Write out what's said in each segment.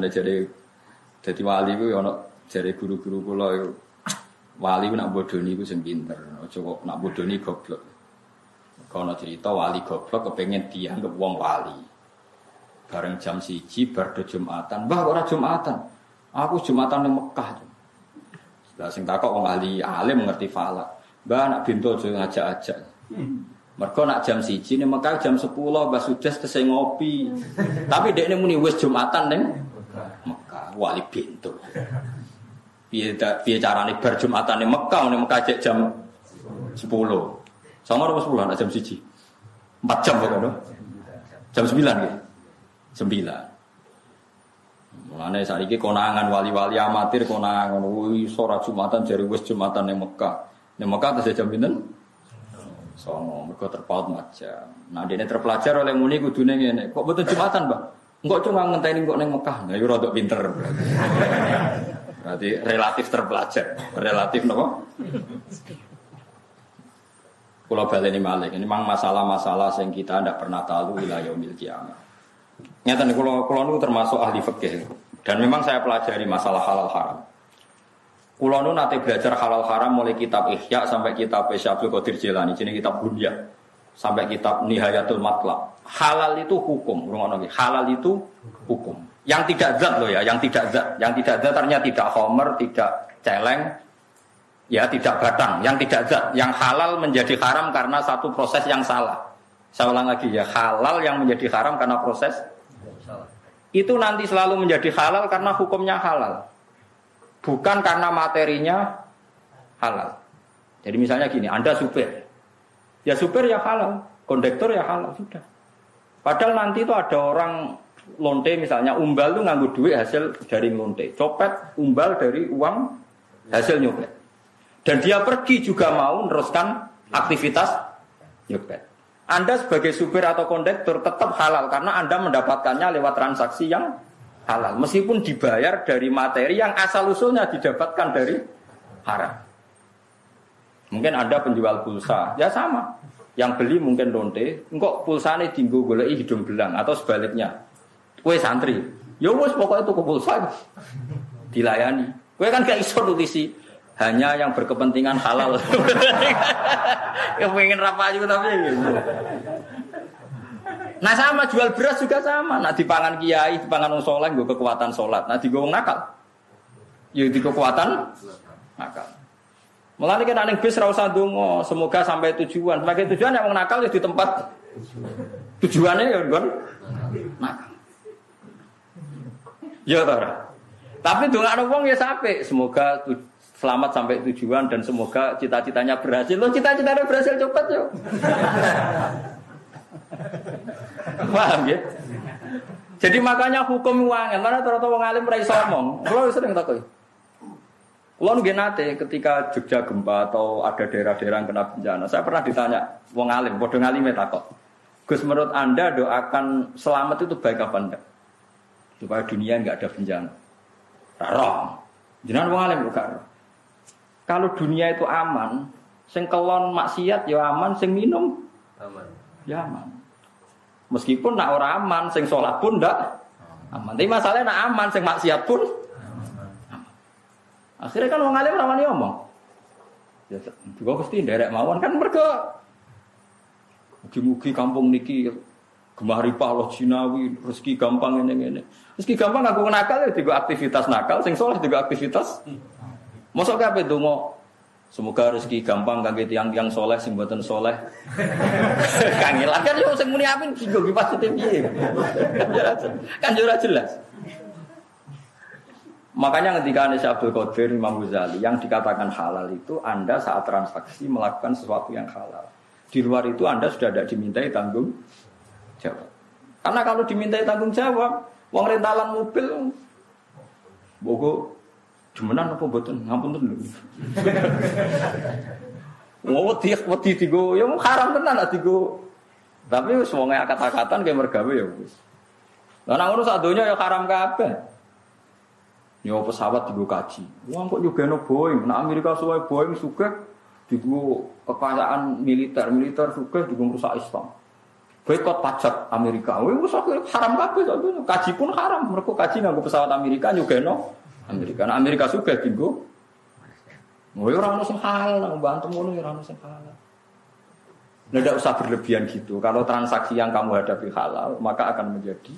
Mana jadi jadi wali ku ono jadi guru-guru kula iku wali ku nak bodoni ku sing pinter. Aja kok nak bodoni goblok. Kono cerita wali goblok kepengen dianggap wong wali. Bareng jam siji bar do Jumatan. Mbah kok ora Jumatan? Aku Jumatan ning Mekah. Lah sing takok wong ahli alim ngerti falak. Mbah nak bintu aja ngajak-ajak. Mergo nak jam siji ning Mekah jam 10 Mbah Sudes tesih ngopi. Tapi dekne muni wis Jumatan Mekah wali. Piye da- piye carane bar Jumatan ning Mekah ning Mekah jam 10. Sama apa 10 nak jam siji. 4 jam pokoknya. Jam 9 ya. 9. Mulane saiki konangan wali-wali amatir konangan wih ora Jumatan jari wis Jumatan ning Mekah. Ning Mekah terus jam pinten? Songo, mergo terpaut macam. Nah, dene terpelajar oleh muni kudune ngene. Kok betul Jumatan, Mbak? Enggak cuma ngenteni kok ning Mekah. Nah, iku rada pinter. berarti. Relatif terpelajar. Relatif napa? Pulau baleni malik. Ini memang masalah-masalah yang kita tidak pernah tahu wilayah yaumil kiamat. Nyata nih, kalau kalau termasuk ahli fikih dan memang saya pelajari masalah halal haram. Kulo nu nanti belajar halal haram mulai kitab Ihya sampai kitab Syabdul Qadir Jilani, jadi kitab Bunya sampai kitab Nihayatul Matlab. Halal itu hukum, Halal itu hukum. Yang tidak zat loh ya, yang tidak zat, yang tidak zat ternyata tidak homer, tidak celeng, ya tidak batang, yang tidak zat, yang halal menjadi haram karena satu proses yang salah. Saya ulang lagi ya, halal yang menjadi haram karena proses itu nanti selalu menjadi halal karena hukumnya halal. Bukan karena materinya halal. Jadi misalnya gini, Anda supir. Ya supir ya halal, kondektor ya halal, sudah. Padahal nanti itu ada orang lonte misalnya, umbal itu nganggu duit hasil dari lonte. Copet, umbal dari uang hasil nyopet. Dan dia pergi juga mau meneruskan aktivitas nyopet. Anda sebagai supir atau kondektor tetap halal karena Anda mendapatkannya lewat transaksi yang halal. Meskipun dibayar dari materi yang asal usulnya didapatkan dari haram. Mungkin Anda penjual pulsa, ya sama. Yang beli mungkin lonte, engkau pulsanya tinggu golei hidung belang atau sebaliknya. Kue santri, ya wes pokoknya tuku pulsa dilayani. Kue kan gak iso nulisi hanya yang berkepentingan halal. ya pengen rapa juga tapi gitu. Nah sama jual beras juga sama. Nah dipangan kiai, dipangan wong soleh, gue kekuatan sholat. Nah digo wong nakal, ya di kekuatan nakal. Mulane kan aning bis ra usah semoga sampai tujuan. Sebagai tujuan yang nakal ya di tempat tujuannya ya kan nakal. Ya tora. Tapi dongakno wong ya sampai semoga tu- selamat sampai tujuan dan semoga cita-citanya berhasil. Lo cita-citanya berhasil cepet yo. Paham ya? Jadi makanya hukum uang, mana ternyata wong alim ora iso. Kulo sering takoi. Kulo nggih nate ketika Jogja gempa atau ada daerah-daerah yang kena bencana, saya pernah ditanya wong alim, padha ngalime takok. Gus menurut Anda doakan selamat itu baik apa enggak? Supaya dunia enggak ada bencana. Raro. Jenengan wong alim kok. Kalau dunia itu aman, sing kelon maksiat ya aman, sing minum Aman. ya aman. Meskipun nak ora aman, sing sholat pun ndak aman. Tapi masalahnya nak aman, sing maksiat pun aman. Akhirnya kan wong alim rawani ngomong. Ya juga pasti nderek mawon kan mergo mugi-mugi kampung niki gemah ripah Allah jinawi, rezeki gampang ini ini. Rezeki gampang aku nakal ya juga aktivitas nakal, sing soleh juga aktivitas. Mosok kabeh donga Semoga rezeki gampang kangge tiang-tiang soleh sing mboten soleh. Kangelan kan yo sing muni amin singgo ki pasti piye. Kan yo ora jelas. Makanya ketika Anis Abdul Qadir Imam Ghazali yang dikatakan halal itu Anda saat transaksi melakukan sesuatu yang halal. Di luar itu Anda sudah tidak dimintai tanggung jawab. Karena kalau dimintai tanggung jawab, uang rentalan mobil, bogo Demenan apa mboten? Ngapunten lho. Mau wedi wedi digo, ya mau haram tenan lah digo. Tapi wis wong kata-katan kayak mergawe ya wis. Lah nang ya haram kabeh. Ya pesawat digo kaji. Wong kok juga no Boeing, nah Amerika suwe Boeing suka digo kekayaan militer, militer suka digo rusak Islam. boykot pajak Amerika. Wih, haram kabeh kaji pun haram. Mereka kaji nganggo pesawat Amerika juga no Amerika. Nah, Amerika juga tinggu. Wih, orang sing halal, nang bantu ngono ya orang sing halal. Nah, tidak usah berlebihan gitu. Kalau transaksi yang kamu hadapi halal, maka akan menjadi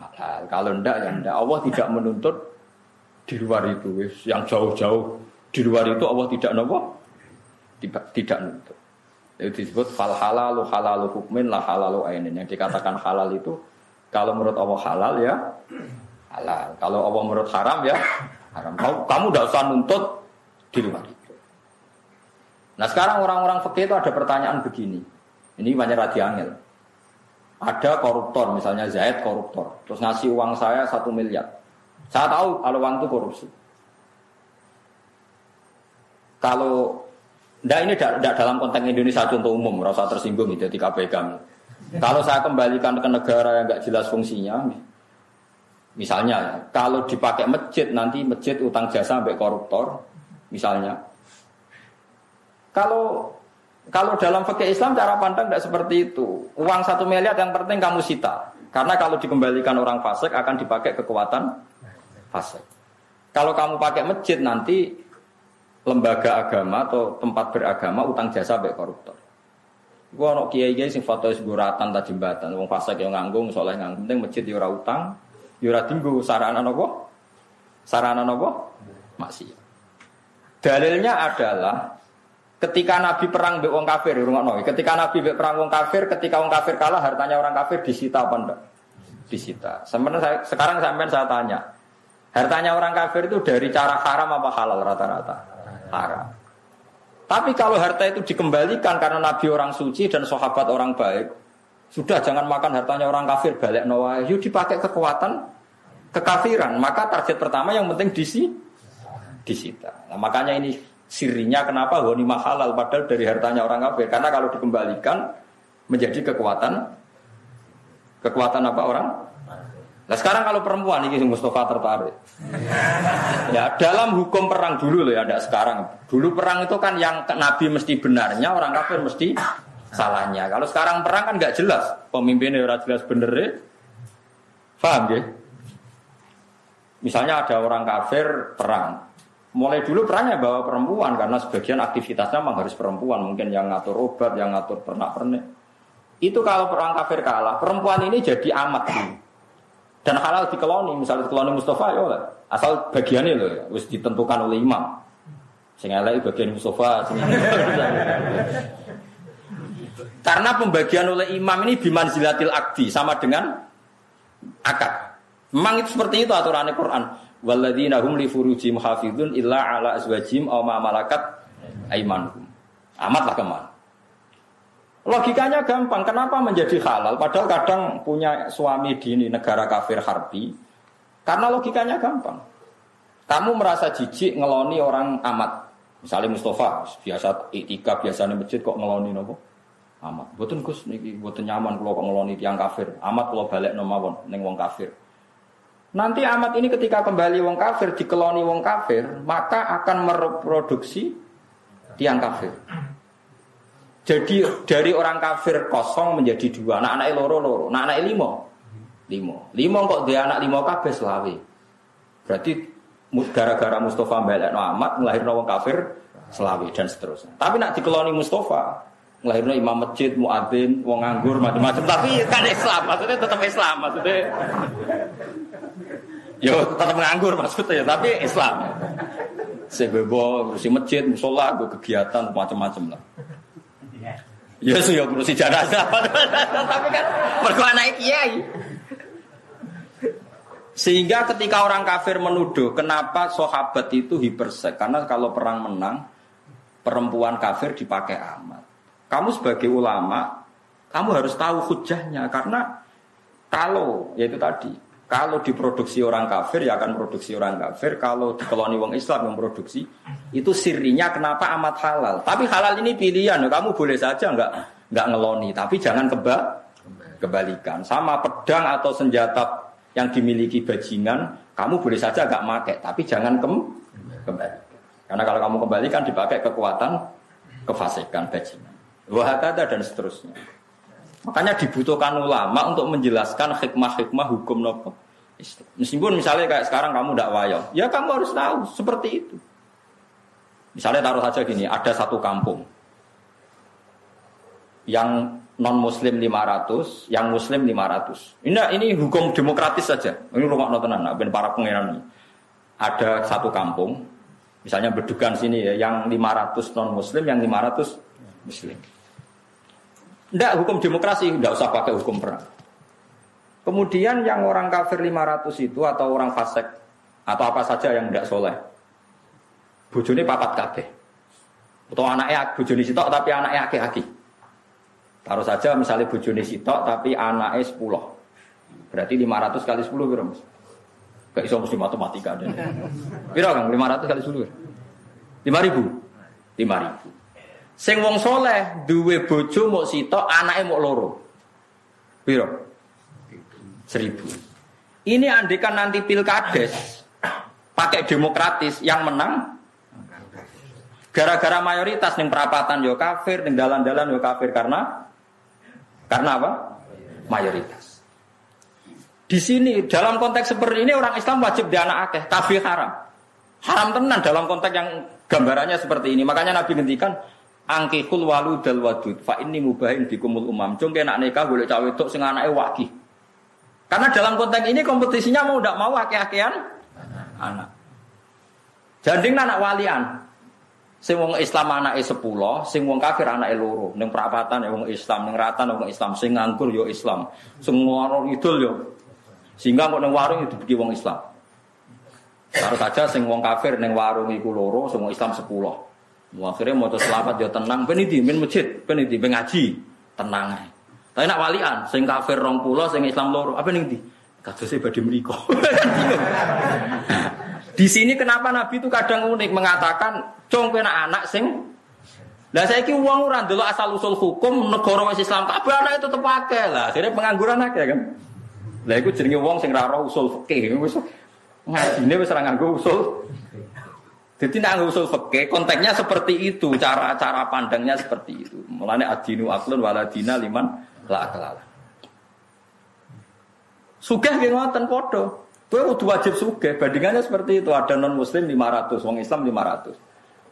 halal. Kalau tidak, ya tidak. Allah tidak menuntut di luar itu. Yang jauh-jauh di luar itu Allah tidak nopo, tidak, tidak nuntut. Itu disebut fal halalu halalu hukmin lah halalu ainin. Yang dikatakan halal itu kalau menurut Allah halal ya halal. Kalau Allah menurut haram ya haram. Kamu, kamu tidak usah nuntut di luar itu. Nah sekarang orang-orang fakir itu ada pertanyaan begini. Ini banyak radi angel. Ada koruptor, misalnya Zaid koruptor, terus ngasih uang saya satu miliar. Saya tahu kalau uang itu korupsi. Kalau Nah ini tidak dalam konteks Indonesia contoh umum, rasa tersinggung itu di KPK. Kalau saya kembalikan ke negara yang nggak jelas fungsinya, misalnya kalau dipakai masjid nanti masjid utang jasa sampai koruptor, misalnya. Kalau kalau dalam fakir Islam cara pandang tidak seperti itu. Uang satu miliar yang penting kamu sita. Karena kalau dikembalikan orang fasik akan dipakai kekuatan fasik. Kalau kamu pakai masjid nanti lembaga agama atau tempat beragama utang jasa baik koruptor. Gua ono kiai-kiai sing foto seguratan ta jembatan, wong fasik yang nganggung, soleh nganggung, penting masjid yo ora utang, yo ora tinggu sarana napa? Sarana napa? Maksiat. Dalilnya adalah ketika Nabi perang mbek wong kafir, rungokno. Ketika Nabi mbek perang wong kafir, ketika wong kafir kalah, hartanya orang kafir disita apa enggak? Disita. Sebenarnya sekarang sampean saya tanya, hartanya orang kafir itu dari cara haram apa halal rata-rata? haram. Tapi kalau harta itu dikembalikan karena Nabi orang suci dan sahabat orang baik, sudah jangan makan hartanya orang kafir balik nawa, yuk dipakai kekuatan kekafiran. Maka target pertama yang penting disi disita. Nah, makanya ini sirinya kenapa ghanimah halal padahal dari hartanya orang kafir. Karena kalau dikembalikan menjadi kekuatan kekuatan apa orang Nah sekarang kalau perempuan ini Mustafa tertarik. Ya dalam hukum perang dulu loh ya, ada sekarang. Dulu perang itu kan yang Nabi mesti benarnya, orang kafir mesti salahnya. Kalau sekarang perang kan nggak jelas, pemimpinnya udah jelas bener ya. Paham ya? Misalnya ada orang kafir perang, mulai dulu perangnya bawa perempuan karena sebagian aktivitasnya memang harus perempuan, mungkin yang ngatur obat, yang ngatur pernak-pernik. Itu kalau perang kafir kalah, perempuan ini jadi amat. Dan halal dikeloni, misalnya dikeloni Mustafa ya asal bagiannya loh, harus ditentukan oleh imam. Sing elek bagian Mustafa, Karena pembagian oleh imam ini biman zilatil akdi sama dengan akad. Memang itu seperti itu aturan Quran. Walladzina hum li furujihim hafizun illa ala azwajihim aw ma malakat. Amatlah ke mana? Logikanya gampang, kenapa menjadi halal? Padahal kadang punya suami di negara kafir harbi. Karena logikanya gampang. Kamu merasa jijik ngeloni orang amat. Misalnya Mustafa, biasa itika, biasanya masjid kok ngeloni nopo? Amat. Betul Gus niki buatan nyaman kalau kok ngeloni tiang kafir. Amat kalau balik nomawon neng wong kafir. Nanti amat ini ketika kembali wong kafir, dikeloni wong kafir, maka akan mereproduksi tiang kafir. Jadi dari orang kafir kosong menjadi dua. Anak anak loro loro, anak anak limo, limo, limo kok dia anak limo kabeh selawi. Berarti gara-gara Mustafa balik amat melahirkan orang kafir selawi dan seterusnya. Tapi nak dikeloni Mustafa melahirkan imam masjid, muadzin, wong nganggur macam-macam. Tapi kan Islam, maksudnya tetap Islam, maksudnya. Yo tetap nganggur maksudnya, tapi Islam. Sebebo, si masjid, musola, kegiatan macam-macam lah. Ya sih ya ngurusi jenazah. Tapi kan mergo anak kiai. Sehingga ketika orang kafir menuduh kenapa sahabat itu hipersek karena kalau perang menang perempuan kafir dipakai amat. Kamu sebagai ulama kamu harus tahu hujahnya karena kalau yaitu tadi kalau diproduksi orang kafir ya akan produksi orang kafir. Kalau dikeloni wong Islam yang produksi itu sirinya kenapa amat halal. Tapi halal ini pilihan. Kamu boleh saja nggak nggak ngeloni, tapi jangan keba kebalikan. Sama pedang atau senjata yang dimiliki bajingan, kamu boleh saja nggak make, tapi jangan kem kembali. Karena kalau kamu kembalikan dipakai kekuatan kefasikan bajingan. Wahakata dan seterusnya. Makanya dibutuhkan ulama untuk menjelaskan hikmah-hikmah hukum nopo Meskipun misalnya kayak sekarang kamu tidak wayo, ya kamu harus tahu seperti itu. Misalnya taruh saja gini, ada satu kampung yang non muslim 500, yang muslim 500. Ini ini hukum demokratis saja. Ini rumah notenan, ben para pangeran. Ada satu kampung, misalnya bedukan sini ya, yang 500 non muslim, yang 500 muslim. Tidak hukum demokrasi, tidak usah pakai hukum perang. Kemudian yang orang kafir 500 itu atau orang fasik atau apa saja yang tidak soleh, bujuni papat kabeh. Atau anaknya bujuni sitok tapi anaknya aki-aki. Taruh saja misalnya bujuni sitok tapi anaknya 10. Berarti 500 kali 10 berapa mas? Gak iso mesti matematika deh. Piro kan 500 kali 10? 5000. 5000. Sing wong soleh duwe bojo mau sitok, anaknya mau loro. Piro? Seribu. Ini andikan nanti pilkades pakai demokratis yang menang gara-gara mayoritas ning perapatan yo kafir, ning dalan-dalan yo kafir karena karena apa? Mayoritas. Di sini dalam konteks seperti ini orang Islam wajib di anak akeh, kafir haram. Haram tenan dalam konteks yang gambarannya seperti ini. Makanya Nabi ngendikan Angkihul walu dal wadud fa ini mubahin kumul umam. Cung nak nikah boleh cawe wedok sing anake wakih. Karena dalam konteks ini kompetisinya mau tidak mau akeh-akehan anak. Janding anak walian. Sing wong Islam anake 10, sing wong kafir anake loro. Ning perapatan ya wong Islam, ning ratan ya wong Islam, sing nganggur yo ya Islam, sing ngwarung idul yo. Sehingga kok ning warung itu bagi wong Islam. Baru saja sing wong kafir ning warung iku loro, sing wong Islam 10. Akhirnya mau selamat ya tenang, ben di ben masjid, ben ben ngaji, tenang Tapi nak walian, sing kafir rong pulau, sing Islam loro, apa nih di? Kata saya badi meriko. di sini kenapa Nabi itu kadang unik mengatakan, cong kena anak sing lah saya ki uang orang dulu asal usul hukum negara wis Islam kabeh anak itu terpakai lah. Akhirnya pengangguran aja kan. Lah iku jenenge wong sing ra usul fikih wis ngajine wis ora nganggo usul jadi nak usul fikih konteksnya seperti itu, cara-cara pandangnya seperti itu. Mulanya adinu aklun waladina liman la aklala. Sugih nggih ngoten padha. Kowe kudu wajib sugih. Bandingannya seperti itu, ada non muslim 500, wong Islam 500.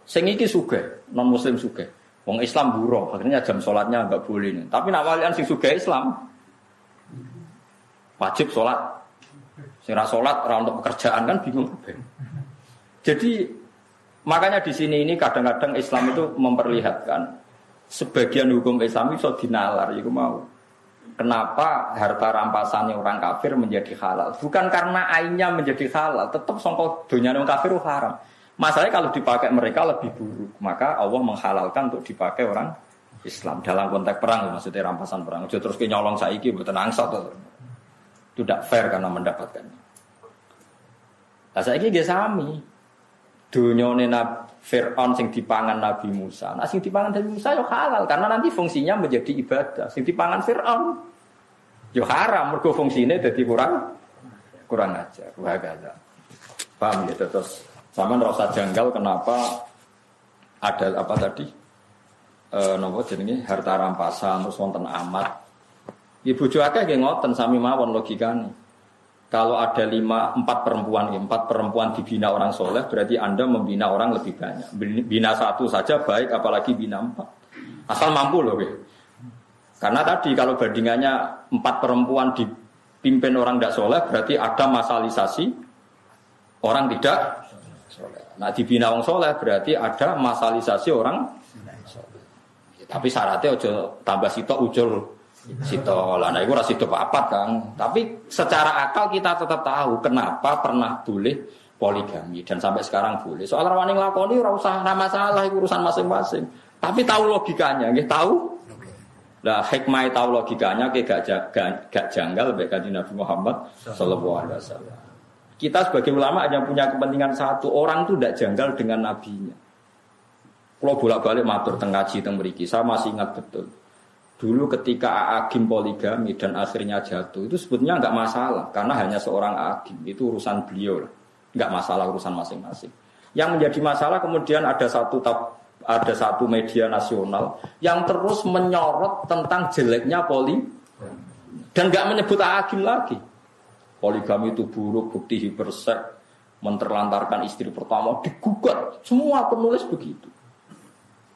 Sing iki sugih, non muslim sugih. Wong Islam buruh, akhirnya jam sholatnya nggak boleh. Nih. Tapi nak walian sing sugih Islam wajib sholat. Sing ra sholat ra untuk pekerjaan kan bingung. Jadi Makanya di sini ini kadang-kadang Islam itu memperlihatkan sebagian hukum Islam itu dinalar, itu mau. Kenapa harta rampasannya orang kafir menjadi halal? Bukan karena ainnya menjadi halal, tetap songkok dunia orang kafir haram. Masalahnya kalau dipakai mereka lebih buruk, maka Allah menghalalkan untuk dipakai orang Islam dalam konteks perang, maksudnya rampasan perang. Jadi terus nyolong saiki buat itu tidak fair karena mendapatkannya. Nah, saya ini sami dunyone Fir'aun sing dipangan Nabi Musa. Nah sing dipangan Nabi Musa yo halal karena nanti fungsinya menjadi ibadah. Sing dipangan Fir'aun yo haram mergo fungsinya jadi kurang kurang aja. Wah gak Paham ya terus sama rasa janggal kenapa ada apa tadi? E, nopo jenenge harta rampasan terus wonten amat. Ibu cuaca kayak ngoten sami mawon logikane. Kalau ada lima, empat perempuan, empat perempuan dibina orang soleh, berarti Anda membina orang lebih banyak. Bina satu saja baik, apalagi bina empat. Asal mampu loh. Ya. Karena tadi kalau bandingannya empat perempuan dipimpin orang tidak soleh, berarti ada masalisasi orang tidak soleh. Nah dibina orang soleh berarti ada masalisasi orang Tapi syaratnya ojo tambah sitok ujul Sito lah, nah itu rasi papat kan. Tapi secara akal kita tetap tahu kenapa pernah boleh poligami dan sampai sekarang boleh. Soal rawani nglakoni ora usah nama masalah itu urusan masing-masing. Tapi tahu logikanya, nggih tahu. Lah hikmah tahu logikanya kayak gak, gak, gak janggal baik kanjeng Nabi Muhammad sallallahu alaihi wasallam. Kita sebagai ulama hanya punya kepentingan satu, orang itu tidak janggal dengan nabinya. Kalau bolak-balik matur tengkaji teng saya masih ingat betul. Dulu ketika Agim poligami dan akhirnya jatuh itu sebetulnya nggak masalah karena hanya seorang Agim itu urusan beliau nggak masalah urusan masing-masing. Yang menjadi masalah kemudian ada satu ada satu media nasional yang terus menyorot tentang jeleknya poli dan nggak menyebut agim lagi. Poligami itu buruk, bukti hipersek, menterlantarkan istri pertama, digugat. Semua penulis begitu.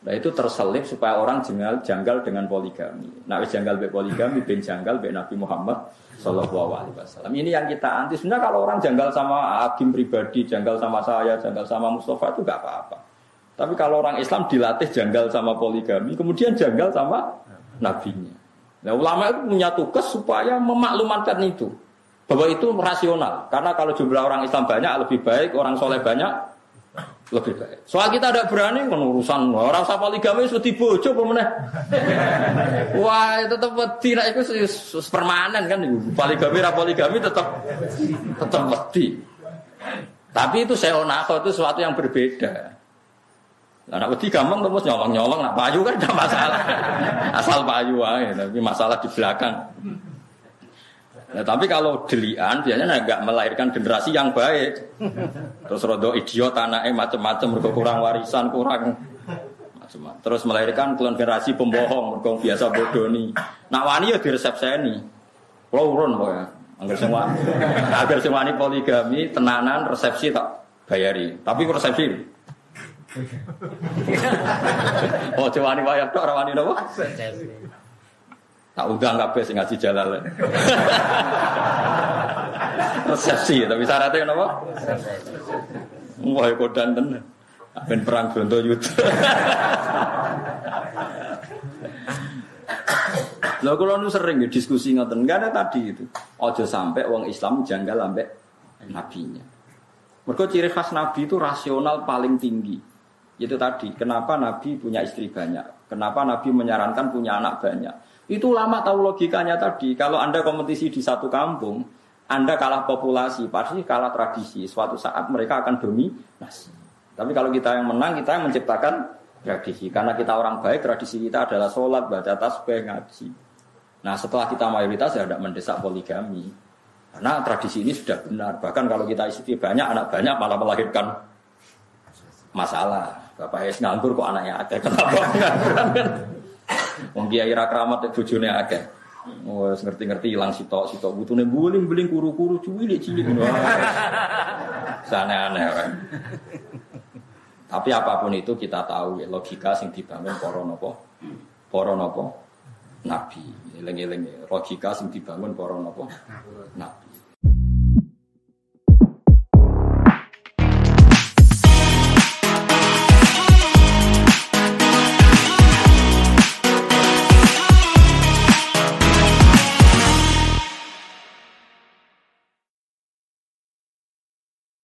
Nah itu terselip supaya orang janggal, janggal dengan poligami. Nah janggal be poligami, ben janggal be Nabi Muhammad Shallallahu Alaihi Wasallam. Ini yang kita anti. Sebenarnya kalau orang janggal sama hakim pribadi, janggal sama saya, janggal sama Mustafa itu gak apa-apa. Tapi kalau orang Islam dilatih janggal sama poligami, kemudian janggal sama nabinya. Nah ulama itu punya tugas supaya memaklumatkan itu bahwa itu rasional. Karena kalau jumlah orang Islam banyak lebih baik, orang soleh banyak lebih baik. Soal kita tidak berani kan urusan orang usah poligami sudah dibojo pemenang. Wah, tetap tidak itu permanen kan poligami ra poligami tetap tetap wedi. Tapi itu seonako itu sesuatu yang berbeda. Nah, nak wedi gampang terus nyolong-nyolong, nak payu kan tidak masalah. Asal payu aja, tapi masalah di belakang. Nah, tapi kalau delian biasanya nggak melahirkan generasi yang baik. Terus rodo idiot anaknya macam-macam, kurang warisan, kurang macam Terus melahirkan generasi pembohong, mereka biasa bodoh nih. Nak wani ya diresepseni. Kalau urun ya. Agar semua, agar semua ini poligami, tenanan, resepsi tak bayari. Tapi resepsi oh, coba nih wayang tok rawani nopo? Tak undang kabeh sing ngaji jalal. Resepsi, tapi syaratnya kenapa? Wah, kok danten. Ben perang Bronto Yuda. Lah kalau nu sering ya diskusi ngoten, enggak ada tadi itu. Ojo sampai wong Islam janggal sampai nabinya. Mereka ciri khas nabi itu rasional paling tinggi. Itu tadi, kenapa nabi punya istri banyak? Kenapa nabi menyarankan punya anak banyak? Itu lama tahu logikanya tadi. Kalau Anda kompetisi di satu kampung, Anda kalah populasi, pasti kalah tradisi. Suatu saat mereka akan dominasi. Tapi kalau kita yang menang, kita yang menciptakan tradisi. Karena kita orang baik, tradisi kita adalah sholat, baca tasbih, ngaji. Nah setelah kita mayoritas ya tidak mendesak poligami. Karena tradisi ini sudah benar. Bahkan kalau kita istri banyak, anak banyak malah melahirkan masalah. Bapak es nganggur kok anaknya ada. Kenapa nganggur kan? Wong kiai ra kramat bojone akeh. Oh, ngerti-ngerti hilang sitok sitok butune buling kuru-kuru cilik cilik. Sana aneh kan. Tapi apa pun itu kita tahu ya logika sing dibangun para napa? Para napa? Nabi. Eling-eling logika sing dibangun para napa? Nabi.